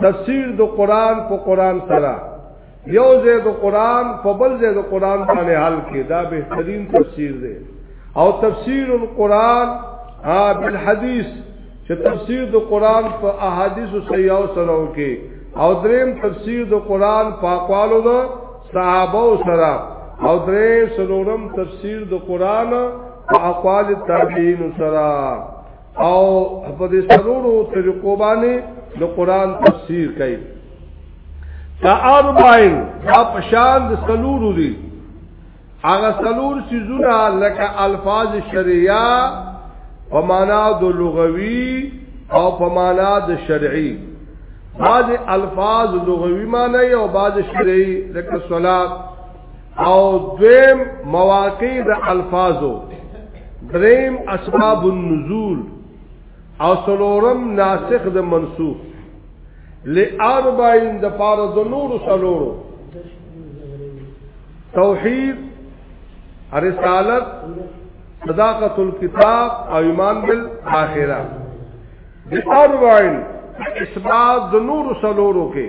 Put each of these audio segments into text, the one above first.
تفسیر د قران په قران سره یو ځای د قران په بل ځای د قران باندې حل کې دا بهترین تفسیر دی او تفسیر القران ها بالحدیث چې تفسیر د قران په احادیث او صحیحو سره وکي او دریم تفسیر د قران په اقوالو د صحابه سره او درې سلورم تفسیر د قران په اقوال تابعین سره او په دې سلوړو طریقو باندې د قران تفسیر کوي کا اربعین دا پشان د سلوړو دي هغه سلور سيزونه لکه الفاظ شریعه په معنا د لغوي او په معنا د شرعي بعض الفاظ لغوي معنی او بعض شرعي لکه صلات او دویم مواقع د الفاظو دریم اسباب النزول او سلورم ناسخ د منسوخ لاربعین د پاره د نور سلورو توحید رسالت صداقت الكتاب او ایمان بالآخره د اربعین اسباب د نور سلورو کې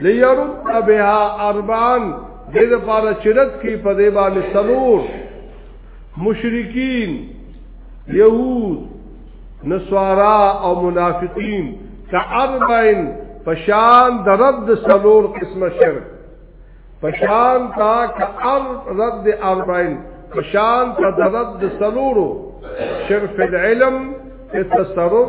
ليرد بها اربان دې د پاره چرت کې په دې باندې سلور مشرکین یهود نسوارا او منافقین کاربعین پشان د رب د سلور قسمه شرک پشان تا کار رب د اربعین پشان تا د رب د سلورو شرک العلم التصرف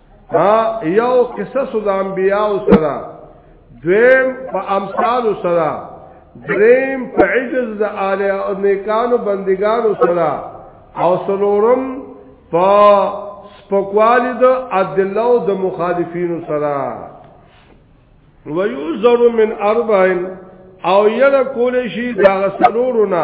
ها یو قصص د انبیاء سره دویم په امثال سره دریم په عجز د اعلی او نیکانو بندگانو سره او سلورم په سپکوالی د ادله او د مخالفینو سره ويوزر من اربعين او یره کول شي دا سلورونه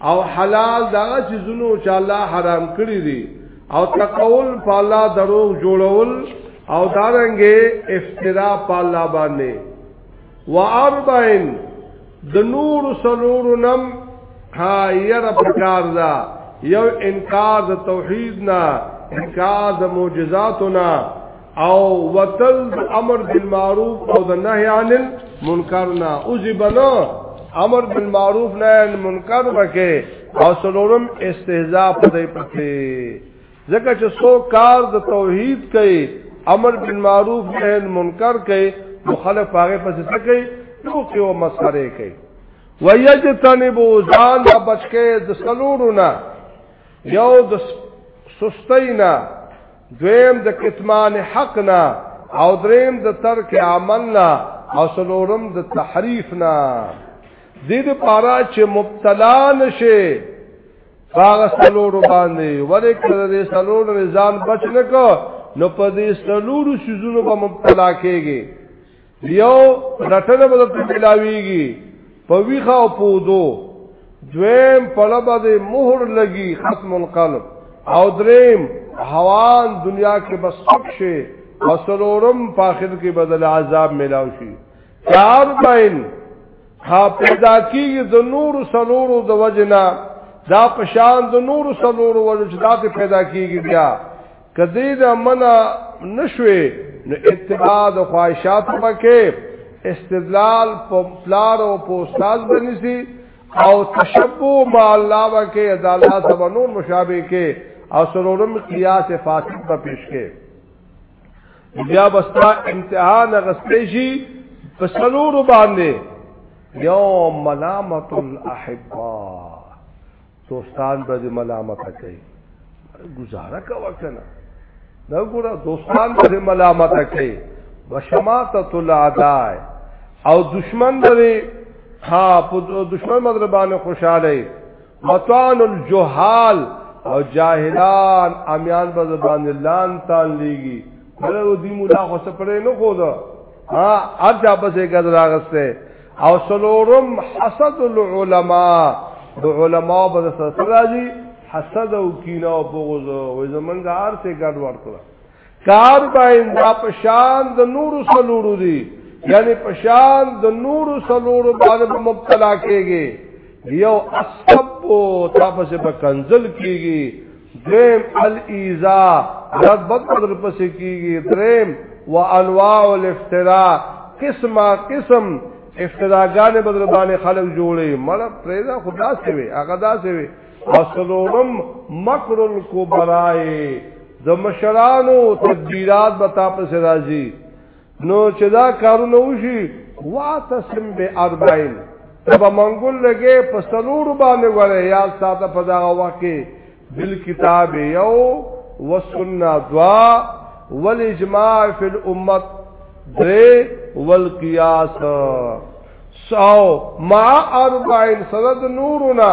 او حلال دا چې زونو چې الله حرام کړی دي او تقول په الله دروغ جوړول او دارنګې افترا په الله باندې واربعين د نور سلور نم ها ير پکار دا یو انکار د توحید نه انکار د معجزاتو نه او وتل امر بالمعروف او د نهي عن المنکر نه او زبنا امر بالمعروف نه منکر وکي او سلورم استهزاء په دې پته ځکه چې سو کار د توحید کوي امر بالمعروف نه منکر کوي مخالف هغه پسې څه کوي نو کې او مسخره کوي ويجتنبو ځان د بچکه د سلورونه یو د سستینا دویم د کتمان حق نه او دریم د ترک عمل نه او سلورم د تحریف نه دې د پارا چې مبتلا نشي باغ سلورو باندې ولې کړه دې سلور نظام بچ نکو نو په دې سلورو سيزونو په مبتلا کېږي یو رټنه به درته ملاویږي په ویخه او پودو دویم پلبه د مهر لګي ختم القلب او دریم حوان دنیا کې بس سب شي وسلورم په اخر کې بدل عذاب ملاو شي چار بین ها پیدا کیږي د نور سلورو د وجنا دا پشان د نور سلورو وجنا پیدا کیږي بیا کدی دا منع نشوي نو اتباع د خواهشات پکې استدلال په پلار او په استاد بنسي او تشبو ما الله وکي د الله سره نور مشابه کې او سرورم قیاس فاسد په پیش کې بیا بستا امتحان غستې شي په سرور باندې یوم ملامت الاحبا دوستان به دې ملامت کوي گزاره کوا کنه دا ګوره دوستان به دې ملامت کوي وشماتت العداء او دشمن به ها دشمن مدر باندې خوشاله متان الجهال او جاهلان امیان به باندې لان تان لیږي بلو دی مولا خو سپره نه خو دا ها ارجا بسې ګذر راغسته او سلورم حسد العلماء د علماء په سره راځي حسد او کینه او بغض او زمونږ هر څه ګډ ورکړه کار باندې دا پشان د نور سلورو دي یعنی پشان د نور سلورو باندې مبتلا کېږي یو اسب او تاسو په کنزل کېږي دریم الیزا رد بد بدر پسې کیږي دریم و انواع الافتراء قسمه قسم افتراګانې بدر باندې خلک جوړي مړه پرېدا خدا سي وي هغه دا سي وي اصلورم مکر الکبرای د مشرانو تدبیرات به تاسو راځي نو چې دا کارونه وشي واعتصم باربعین تبا منګول لګې په سلور باندې غره یا ساته په دا واکه بل کتاب یو وسنه دعا والاجماع فی الامه درې والقیاس ساو ما اربعین سند نورنا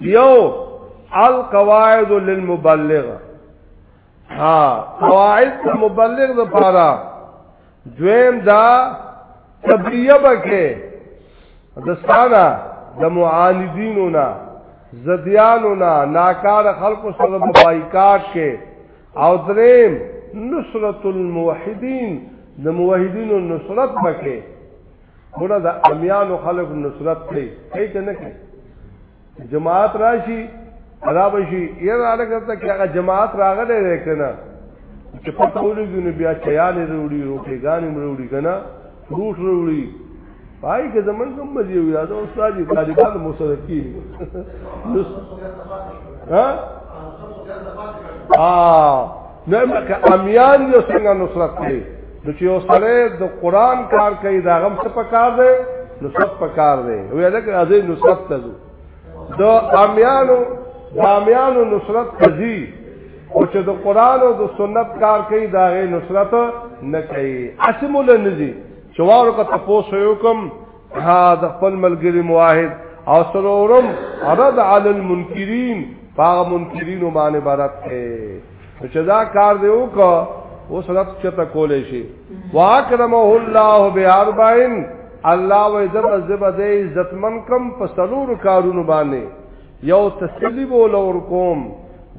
یو القواعد للمبلغ ها قواعد مبلغ د پاره دویم دا تبلیه بکې د ساده د معاندینو نه زدیانو نه ناکار خلکو سره بایکاټ کې او دریم نصرت الموحدین د موحدینو نصرت بکې ګوره د امیانو خلق نصرت کوي کوي که نه کوي جماعت راشي ادا بشي یره علاقه ته کې هغه جماعت راغلی دی که نه چې پته ولګي نو بیا چیانې وروړي روټېګانې وروړي که نه فروټ وروړي پای کې زمونږ هم مزي وي دا استاد دي طالبان مصرف کیږي ها ها نه مکه امیان یو څنګه نصرت کوي نو چې یو سره د قران کار کوي دا غم څه پکار دی نصرت پکار دی وی لکه ازې نصرت ته ځو د امیانو د امیانو نصرت کوي او چې د قران او د سنت کار کوي دا غي نصرت نه کوي اسمول نزي چوارو کا تاسو یو کوم ها د خپل ملګری موحد او سرورم رد علی المنکرین پاغ منکرین باندې برت ته چې دا کار دی وکړه اوس رد چته کولې شي واکرمه الله باربعین الله و عزت زبده عزتمن کم په سلور کارونو باندې یو تسلی بوله ورکوم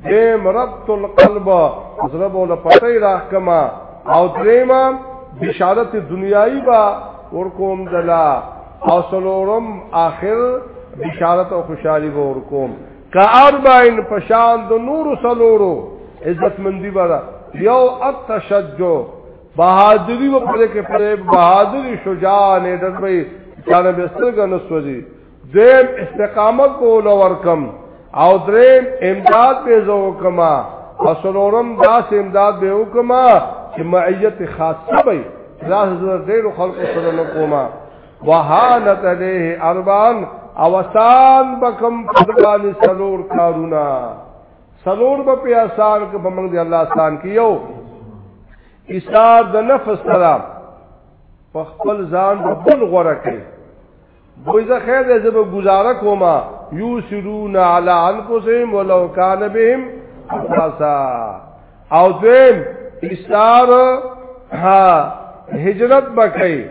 دیم ربط القلب زړه بوله پټی راکما او دریما بشارت دنیایی با ورکوم دلا او سلورم آخر بشارت او خوشحالی به ورکوم کا اربعین پشان د نور سلورو عزت مندی برا یو التشجع بہادری و پرے کے پرے بہادری شجاع نے ڈر بھئی چانے بستر کا نسوزی دویم استقامت بوله ورکم او دریم امداد به زو کما او سلورم داس امداد به وکما چې معیت خاصه وي ځاز زر ډیر خلق سره نو کوما وهانت له اربان اوسان بکم پدوان سلور کارونا سلور به په آسان کې په موږ دی الله آسان کیو ایثار د نفس سره په خپل ځان په بل غره کې وای زه خیر دې زب گزاره کوما یوسرون علی انفسهم ولو کان بهم خاصا او دیم ایثار ها هجرت بکای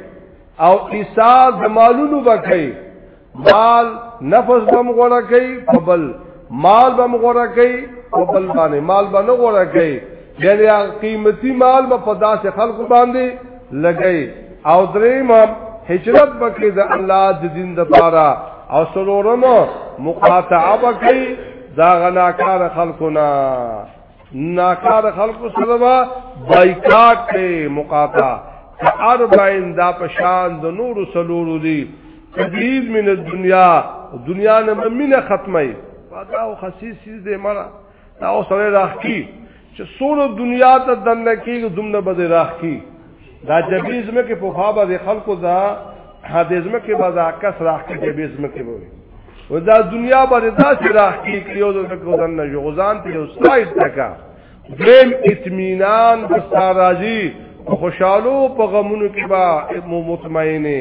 او ایثار د مالونو بکای مال نفس بم غره کوي قبل مال بم غره کوي قبل باندې مال باندې غره کوي یعنی قیمتي مال په داسې خلکو باندې لګي او دریم هجرت بکې د الله د دین د پاره او سلورم مقاطعه بکې دا غناکار خلکو نه ناکار خلکو سره با بایکاټ کې مقاطعه اربعین دا پشان د نور سلورو دي تدلیل من الدنیا دنیا نه مینه ختمه پدا او خصیص دې مرا دا سره راخی چې سونو دنیا ته دنه کېږي دومره به راخی دا جبیز مې کې په خابه د خلکو دا حدیث مې کې به دا کس راخی جبیز مې کې وي و دا دنیا به دا چې راخی کړیو د کو دنه غزان ته یو سایت تکا دیم اطمینان د ساراجی خوشحالو په غمونو کې با مطمئنه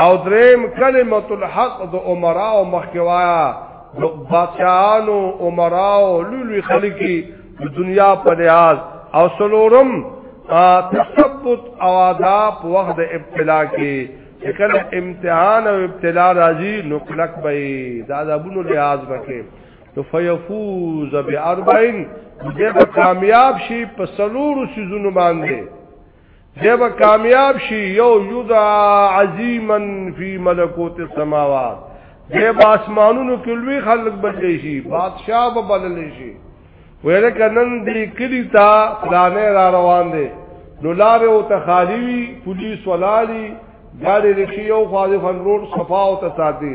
او دریم کلمت الحق د عمرا او مخکوایا د بادشاہانو عمرا او لولي خلکی د دنیا په لحاظ او سلورم تثبت او آداب وخت ابتلا کې کله امتحان او ابتلا راځي نو کلک به دا زبونو لحاظ وکړي تو فیفوز بی اربعین دې کامیاب شي په سلورو سيزونو باندې دی به کامیاب شي یو یدا عظیما فی ملکوت السماوات دی به اسمانونو کې لوی خلق بدلی شي بادشاہ به بدلی شي ویل کنن دی کلی تا فلانه را روان دی نو لار او ته خالی وی پولیس ولالی ګاډي رکشي او خواځي فن روډ صفا او ته ساتي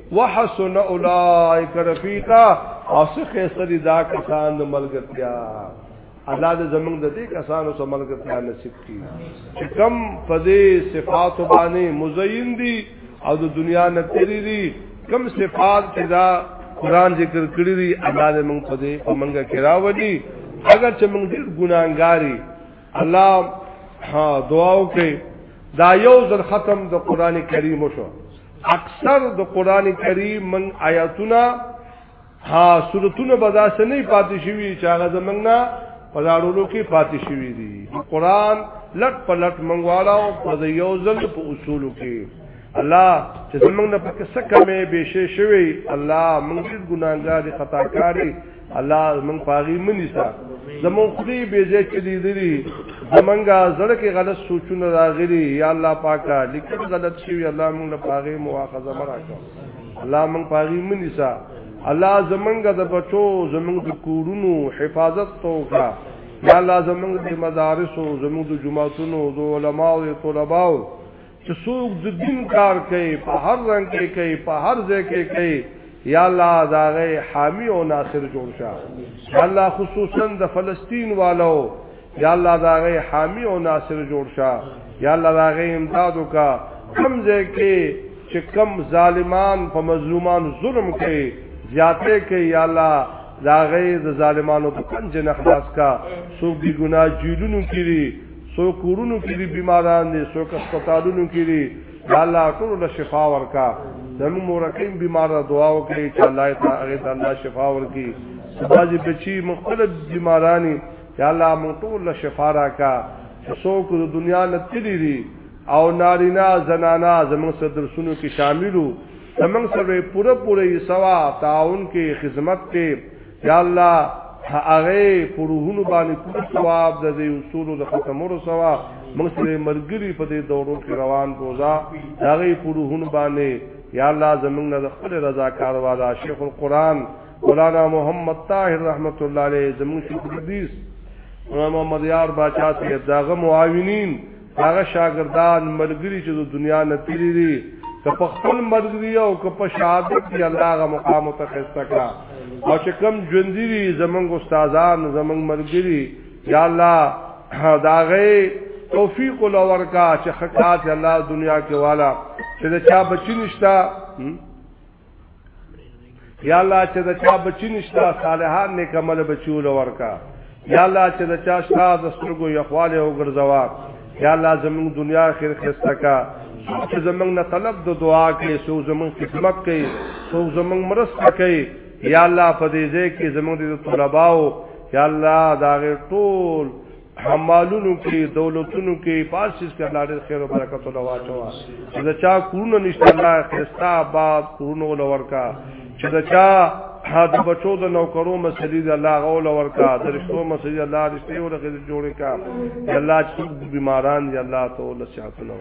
وحسن اولائک رفیقا او څخه سری دا کسان د ملګرتیا الله دې زمونږ د دې کسانو سره ملګرتیا نصیب کړي کم فدې صفات باندې مزین دي او د دنیا نه تیری دي کم صفات چې دا قران ذکر کړی دي الله دې موږ فدې په منګه کراوړي اگر چې موږ ډېر ګناګاری الله ها دعا وکړي دا یو ځل ختم د قران کریم شو اکثر د قران کریم من آیاتونه ها سورتونه بدا سه نه پاتې شوی چې هغه زمنګ نه پزارولو کې پاتې شوی دي قران لټ په لټ منغواړو په یو ځل په اصولو کې الله چې زمنګ نه پکې سکه مې بشي شوی الله موږ ګناګار خطاکاری الله من پاغي منی سا زمون خدي به دې کې دي دي زمونږه زړه کې غلط سوچونه راغلي یا الله پاکه لیکل غلط شوی الله مونږ له پاغي مواخذه مراکا الله مونږ پاغي منی سا الله زمونږه د بچو زمونږ د کورونو حفاظت توکا یا الله زمونږ د مدارسو زمونږ د جماعتونو د علماو او طلباو چې څوک د دین کار کوي په هر رنګ کې کوي په هر ځای کې کوي یا الله داغه حامی او ناصر جوړ شه یا الله خصوصا د فلسطین والو یا الله داغه حامی او ناصر جوړ شه یا الله داغه امداد وکا کم ځای کې چې کم ظالمان په مظلومان ظلم کوي زیاته کوي یا الله داغه د ظالمانو په پنځه نه خلاص کا څوک بی ګناه جیلونو کړي سو کورونو کې دي بیماران دي سو هسپتالونو کې دي الله ټول له شفا ورکا زمو مورکین بیمار دعا وکړي چې الله تعالی ته الله شفا ورکي سباجي بچي مختلف بیمارانی یا الله مون ټول له شفا راکا سو کو د دنیا نه تللی دي او نارینا زنانا زمو سره درسونو کې شاملو زمو سره پوره پوره سوا تعاون کې خدمت کې یا الله هغه پروهونو باندې کوم ثواب د دې اصولو د ختمولو ثواب موږ سره مرګري په دې دورو کې روان بوزا هغه پروهونو باندې یا الله زمونږ نه خپل رضا کار والا شیخ القرآن مولانا محمد طاهر رحمت الله علیه زمونږ شیخ الحدیث محمد یار باچا صاحب داغه معاونین هغه شاګردان ملګری چې د دنیا نه تیری دي که په خپل ملګری او که په شهادت دی الله غ مقام ته خسته کړه او چې کم ژوند دي زمونږ استادان زمونږ ملګری یا الله دا غي توفیق لور کا چې خکات الله دنیا کې والا چې دا چا بچی نشتا یا الله چې د چا بچی نشته صالحان نیک عمل بچو لورکا یا الله چې د چا شتا د سترګو یخواله او ګرځوا یا الله زموږ دنیا خیر خسته کا چې زموږ نه طلب د دعا کې سو زموږ خدمت کوي سو زموږ مرسته کوي یا الله په دې ځای کې زموږ د طلباو یا الله دا ټول حمالونو کې دولتونو کې پارسیس کې الله دې خیر او برکت ولا واچوا چې دا چا کورونه نشته الله خستا آباد کورونه ولا ورکا چې دا چا حد بچو د نوکرو مسلې د الله غول ورکا د رښتو مسلې الله رښتې ورکه جوړې کا الله چې بیماران دی الله ته ول صحت نو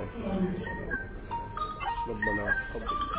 ربنا تقبل